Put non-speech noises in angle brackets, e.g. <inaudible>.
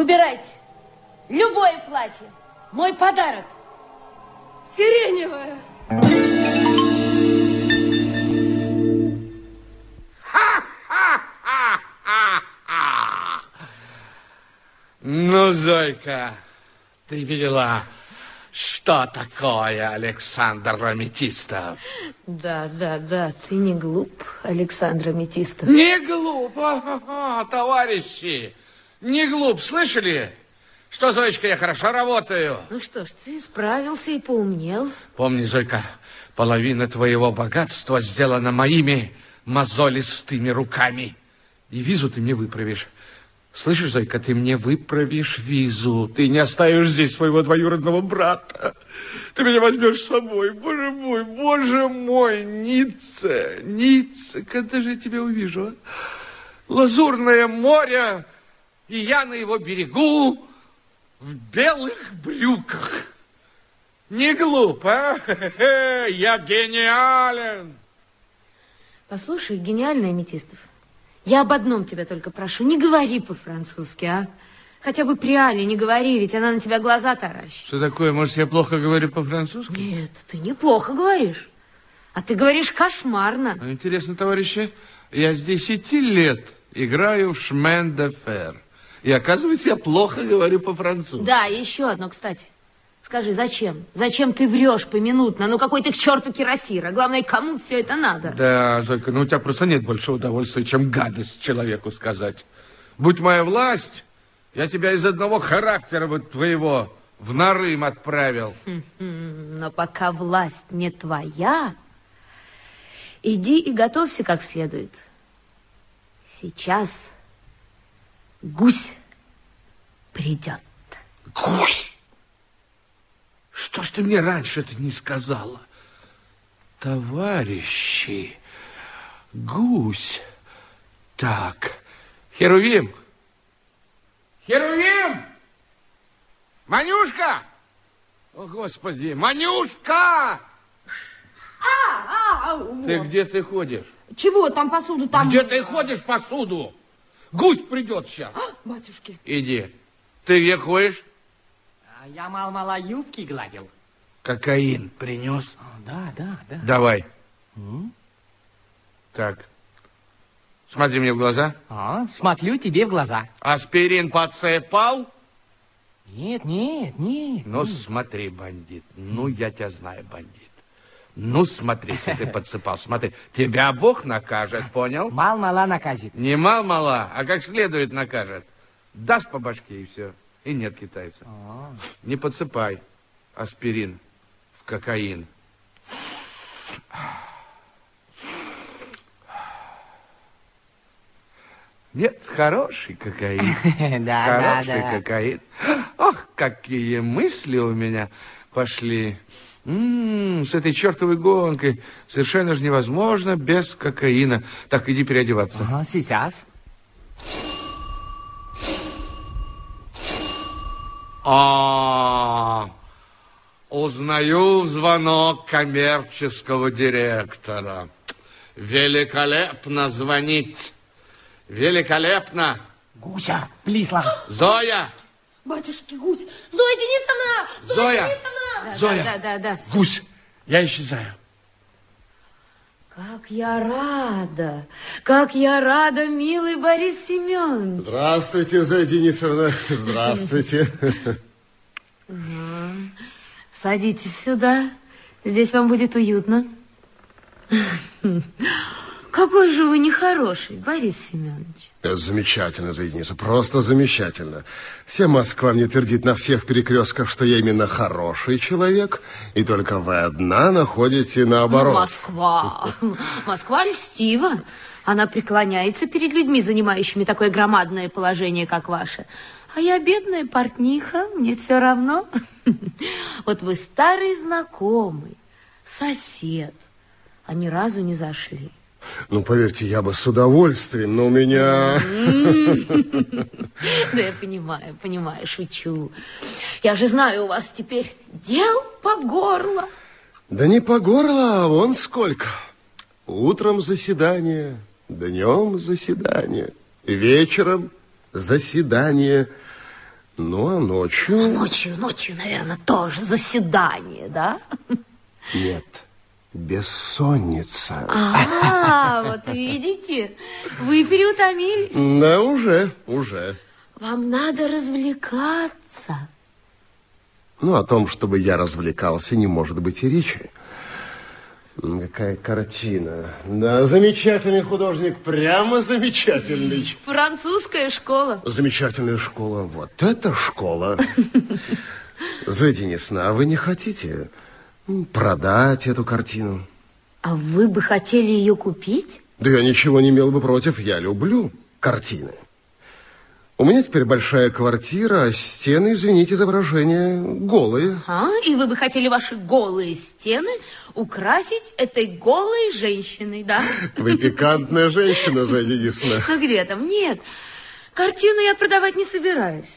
Выбирайте. Любое платье. Мой подарок. Сиреневое. <laughs> Ну, Зойка, ты видела, что такое Александр Аметистов? Да, да, да, ты не глуп, Александр Аметистов. Не глупо, <laughs> товарищи, не глуп, слышали? Что, Зоечка, я хорошо работаю. Ну что ж, ты справился и поумнел. Помни, Зойка, половина твоего богатства сделана моими мозолистыми руками. И визу ты мне выправишь. Слышишь, Зойка, ты мне выправишь визу. Ты не оставишь здесь своего двоюродного брата. Ты меня возьмешь с собой. Боже мой, боже мой, Ницца, Ницца, когда же я тебя увижу, а? Лазурное море, и я на его берегу в белых брюках. Не глупо, а? <laughs> Я гениален. Послушай, гениальный Аметистов, я об одном тебя только прошу, не говори по-французски, а? Хотя бы при Али не говори, ведь она на тебя глаза таращит. Что такое? Может, я плохо говорю по-французски? Нет, ты неплохо говоришь. А ты говоришь кошмарно. Ну, интересно, товарищи, я с 10 лет играю в шмен де фер. И оказывается, я плохо говорю по-французски. Да, еще одно, кстати. Скажи, зачем? Зачем ты врешь поминутно? Ну, какой ты к черту кирасира. Главное, кому все это надо? Да, Зойка, ну у тебя просто нет больше удовольствия, чем гадость человеку сказать. Будь моя власть, я тебя из одного характера вот твоего в Нарым отправил. Но пока власть не твоя, иди и готовься как следует. Сейчас гусь придет. Гусь! Что ж ты мне раньше это не сказала? Товарищи, гусь. Так, Херувим. Херувим! Манюшка! О, Господи, Манюшка! А, а, Ты вот. где ты ходишь? Чего там посуду там? Где ты ходишь посуду? Гусь придет сейчас. Батюшки. Иди. Ты где ходишь? А Я мал-мала юбки гладил. Кокаин принес? Да, да, да. Давай. Так. Смотри мне в глаза. А, смотрю тебе в глаза. Аспирин подсыпал? Нет, нет, нет. Ну, смотри, бандит. Ну, я тебя знаю, бандит. Ну, смотри, если ты подсыпал. Смотри, тебя Бог накажет, понял? Мал-мала наказит. Не мал-мала, а как следует накажет. Дашь по башке и все. И нет китайца. Не подсыпай аспирин в кокаин. Нет, хороший кокаин. <laughs> Да, да, Хороший да. кокаин. Ох, какие мысли у меня пошли. М, с этой чертовой гонкой совершенно же невозможно без кокаина. Так, иди переодеваться. Ага, сейчас. А, узнаю звонок коммерческого директора. Великолепно звонить. Великолепно. Гуся, плисла. Зоя! Батюшки, гусь. Зоя Денисовна! Зоя! Денисовна! Да, Зоя! да, да, да. Гусь, я исчезаю. Как я рада, как я рада, милый Борис Семенович. Здравствуйте, Зоя Денисовна. Здравствуйте. Садитесь сюда, здесь вам будет уютно. Какой же вы нехороший, Борис Семенович. Это замечательно, Денисовна, просто замечательно. Вся Москва мне твердит на всех перекрестках, что я именно хороший человек, и только вы одна находите наоборот. Москва. <laughs> Москва льстива. Она преклоняется перед людьми, занимающими такое громадное положение, как ваше. А я бедная портниха, мне все равно. <laughs> Вот вы старый знакомый, сосед, а ни разу не зашли. Ну, поверьте, я бы с удовольствием, но у меня... <laughs> Да я понимаю, понимаю, шучу. Я же знаю, у вас теперь дел по горло. Да не по горло, а вон сколько. Утром заседание, днем заседание, вечером заседание. Ну, а ночью... Ночью, ночью, наверное, тоже заседание, да? Нет, бессонница. А, вот видите, вы переутомились. Да, уже, уже. Вам надо развлекаться. Ну, о том, чтобы я развлекался, не может быть и речи. Какая картина. Да, замечательный художник, прямо замечательный. Французская школа. Замечательная школа. Вот это школа. <laughs> Денисовна, а вы не хотите продать эту картину? А вы бы хотели ее купить? Да я ничего не имел бы против. Я люблю картины. У меня теперь большая квартира, а стены, извините за выражение, голые. А, и вы бы хотели ваши голые стены украсить этой голой женщиной, да? Вы пикантная женщина, <laughs> Зоя Денисовна. Ну где там? Нет, картину я продавать не собираюсь.